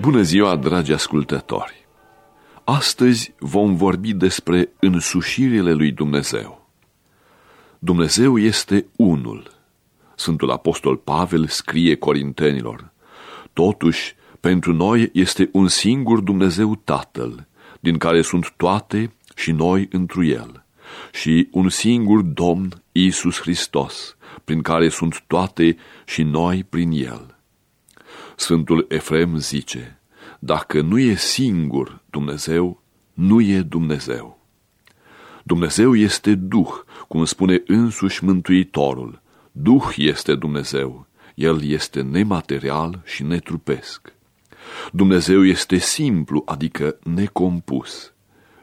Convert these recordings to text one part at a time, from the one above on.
Bună ziua, dragi ascultători! Astăzi vom vorbi despre însușirile lui Dumnezeu. Dumnezeu este unul. Sfântul Apostol Pavel scrie corintenilor. Totuși, pentru noi este un singur Dumnezeu Tatăl, din care sunt toate și noi întru El și un singur Domn, Isus Hristos, prin care sunt toate și noi prin El Sfântul Efrem zice, dacă nu e singur Dumnezeu, nu e Dumnezeu. Dumnezeu este Duh, cum spune însuși Mântuitorul. Duh este Dumnezeu, El este nematerial și netrupesc. Dumnezeu este simplu, adică necompus.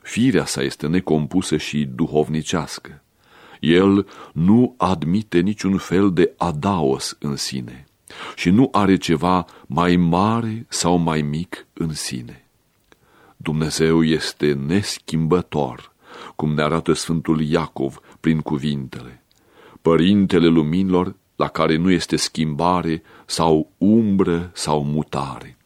Firea sa este necompusă și duhovnicească. El nu admite niciun fel de adaos în sine și nu are ceva mai mare sau mai mic în sine. Dumnezeu este neschimbător, cum ne arată Sfântul Iacov prin cuvintele. Părintele luminilor la care nu este schimbare sau umbră sau mutare.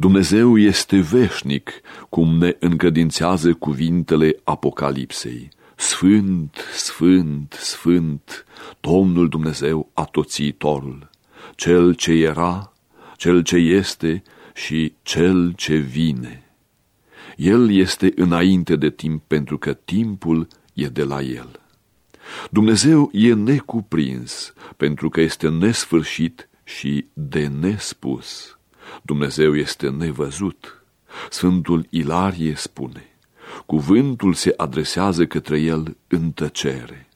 Dumnezeu este veșnic, cum ne încădințează cuvintele Apocalipsei. Sfânt, sfânt, sfânt, Domnul Dumnezeu atoțiitorul cel ce era, cel ce este și cel ce vine. El este înainte de timp pentru că timpul e de la el. Dumnezeu e necuprins pentru că este nesfârșit și de nespus. Dumnezeu este nevăzut. Sfântul Ilarie spune, cuvântul se adresează către el în tăcere.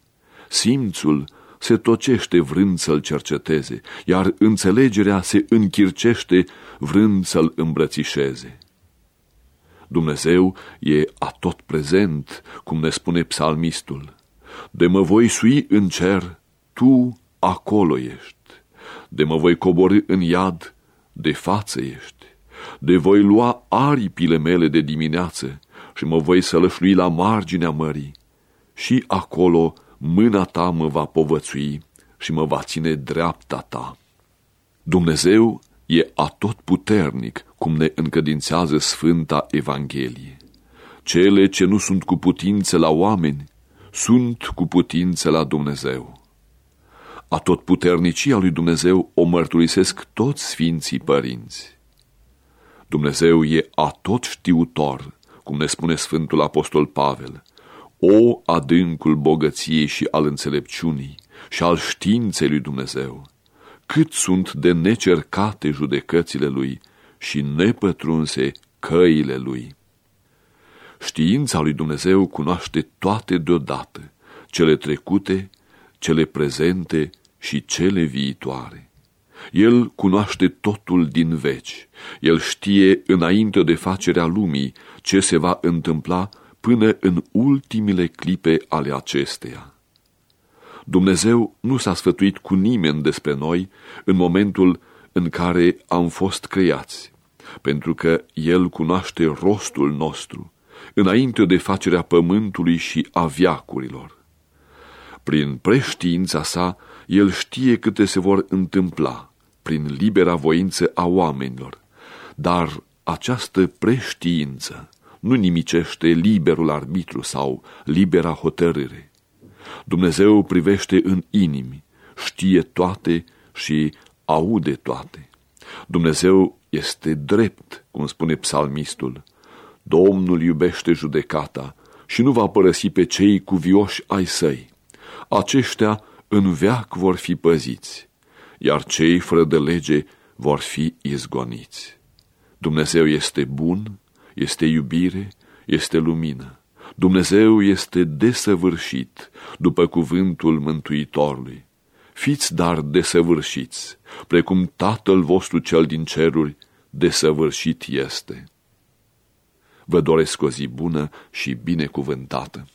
Simțul se tocește vrând să-l cerceteze, iar înțelegerea se închircește vrând să-l îmbrățișeze. Dumnezeu e atot prezent, cum ne spune psalmistul. De mă voi sui în cer, tu acolo ești. De mă voi coborâ în iad, de față ești. De voi lua aripile mele de dimineață și mă voi sălășlui la marginea mării. Și acolo mâna ta mă va povățui și mă va ține dreapta ta. Dumnezeu e atot puternic, cum ne încădințează Sfânta Evanghelie. Cele ce nu sunt cu putință la oameni, sunt cu putință la Dumnezeu. A tot puternicia lui Dumnezeu o mărturisesc toți sfinții părinți. Dumnezeu e atot știutor, cum ne spune Sfântul Apostol Pavel, o adâncul bogăției și al înțelepciunii și al științei lui Dumnezeu, cât sunt de necercate judecățile lui și nepătrunse căile lui. Știința lui Dumnezeu cunoaște toate deodată, cele trecute, cele prezente și cele viitoare. El cunoaște totul din veci. El știe înainte de facerea lumii ce se va întâmpla până în ultimile clipe ale acesteia. Dumnezeu nu s-a sfătuit cu nimeni despre noi în momentul în care am fost creați, pentru că El cunoaște rostul nostru, înainte de facerea pământului și a viacurilor. Prin preștiința sa, El știe câte se vor întâmpla, prin libera voință a oamenilor, dar această preștiință nu nimicește liberul arbitru sau libera hotărâre. Dumnezeu privește în inimi, știe toate și aude toate. Dumnezeu este drept, cum spune psalmistul. Domnul iubește judecata și nu va părăsi pe cei cuvioși ai săi. Aceștia în veac vor fi păziți, iar cei fără de lege vor fi izgoniți. Dumnezeu este bun este iubire, este lumină. Dumnezeu este desăvârșit, după cuvântul Mântuitorului. Fiți dar desăvârșiți, precum Tatăl vostru cel din ceruri desăvârșit este. Vă doresc o zi bună și binecuvântată.